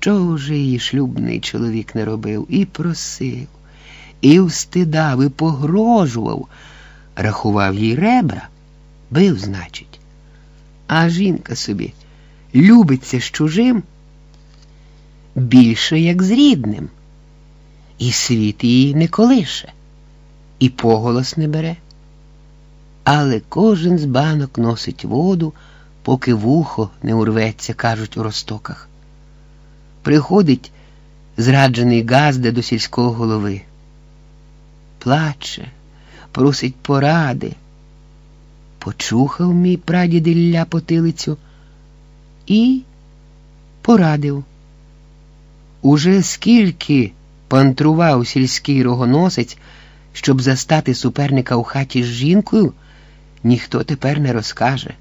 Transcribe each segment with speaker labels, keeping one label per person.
Speaker 1: що вже її шлюбний чоловік не робив, і просив, і встидав, і погрожував, рахував їй ребра, бив, значить. А жінка собі любиться з чужим більше, як з рідним, і світ її не колише, і поголос не бере. Але кожен з банок носить воду, поки вухо не урветься, кажуть у ростоках. Приходить зраджений Газда до сільського голови. Плаче, просить поради. Почухав мій прадід Ілля потилицю і порадив. Уже скільки пантрував сільський рогоносець, щоб застати суперника у хаті з жінкою, ніхто тепер не розкаже.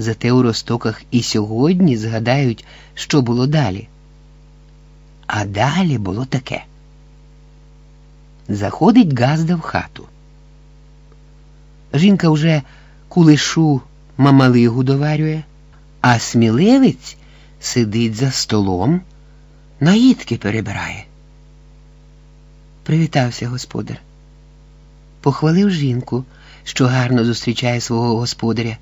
Speaker 1: Зате у ростоках і сьогодні згадають, що було далі. А далі було таке. Заходить Газда в хату. Жінка вже кулешу мамалигу доварює, а сміливець сидить за столом, наїдки перебирає. Привітався господар. Похвалив жінку, що гарно зустрічає свого господаря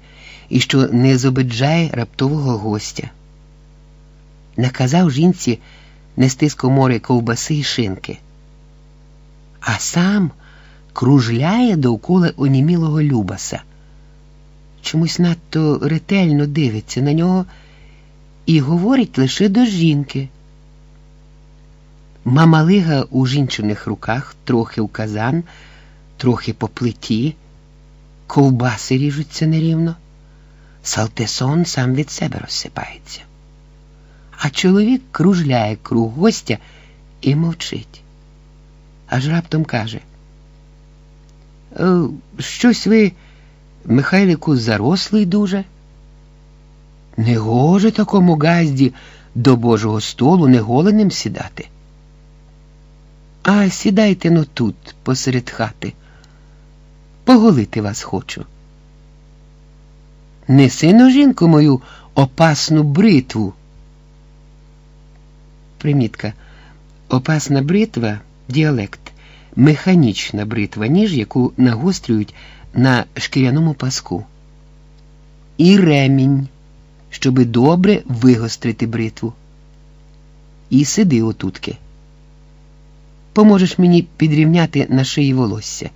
Speaker 1: і що не зобиджає раптового гостя. Наказав жінці нести з комори ковбаси й шинки, а сам кружляє довкола онімілого Любаса. Чомусь надто ретельно дивиться на нього і говорить лише до жінки. Мамалига у жінчиних руках трохи в казан, трохи по плиті, ковбаси ріжуться нерівно, салтесон сам від себе розсипається. А чоловік кружляє круг гостя і мовчить. Аж раптом каже: «Е, Щось ви, Михайлику, зарослий дуже. Не гоже такому газді до Божого столу неголеним сідати. А сідайте но тут, посеред хати. Поголити вас хочу. Неси но жінку мою опасну бритву. Примітка. Опасна бритва діалект, механічна бритва, ніж яку нагострюють на шкіряному паску. І ремінь, щоби добре вигострити бритву. І сиди отутки. Поможеш мені підрівняти на шиї волосся.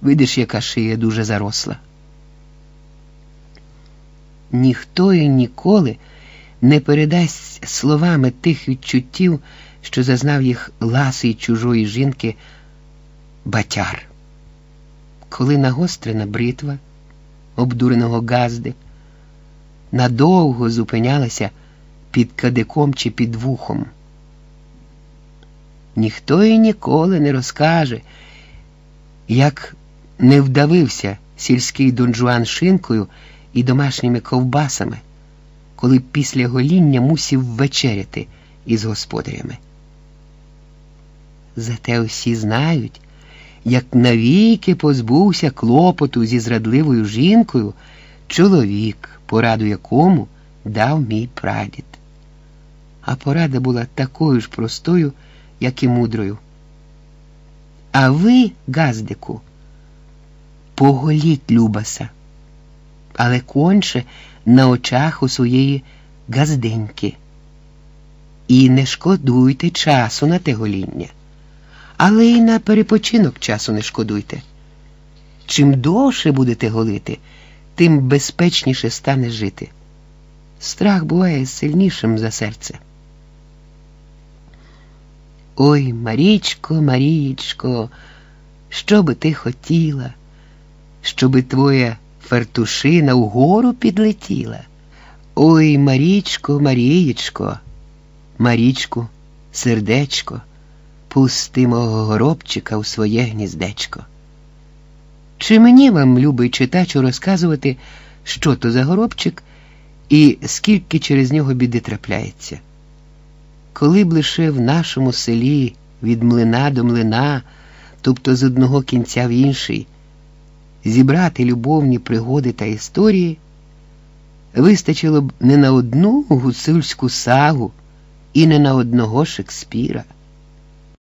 Speaker 1: Видиш, яка шия дуже заросла. Ніхто і ніколи не передасть словами тих відчуттів, що зазнав їх ласий чужої жінки батяр. Коли нагострена бритва обдуреного газди надовго зупинялася під кадиком чи під вухом. Ніхто і ніколи не розкаже, як не вдавився сільський донжуан шинкою і домашніми ковбасами, коли після гоління мусів вечеряти із господарями. Зате усі знають, як навіки позбувся клопоту зі зрадливою жінкою чоловік, пораду якому дав мій прадід. А порада була такою ж простою, як і мудрою. А ви, газдику, поголіть Любаса, але конче на очах у своєї газденьки. І не шкодуйте часу на те гоління, але й на перепочинок часу не шкодуйте. Чим довше будете голити, тим безпечніше стане жити. Страх буває сильнішим за серце. Ой, Марічко, Марічко, що би ти хотіла, щоби твоя фартушина вгору підлетіла? Ой, Марічко, Марієчко, Марічку, сердечко, пусти мого горобчика у своє гніздечко. Чи мені вам, любий читачу, розказувати, що то за горобчик і скільки через нього біди трапляється? Коли б лише в нашому селі від млина до млина, тобто з одного кінця в інший, зібрати любовні пригоди та історії, вистачило б не на одну гуцульську сагу і не на одного Шекспіра.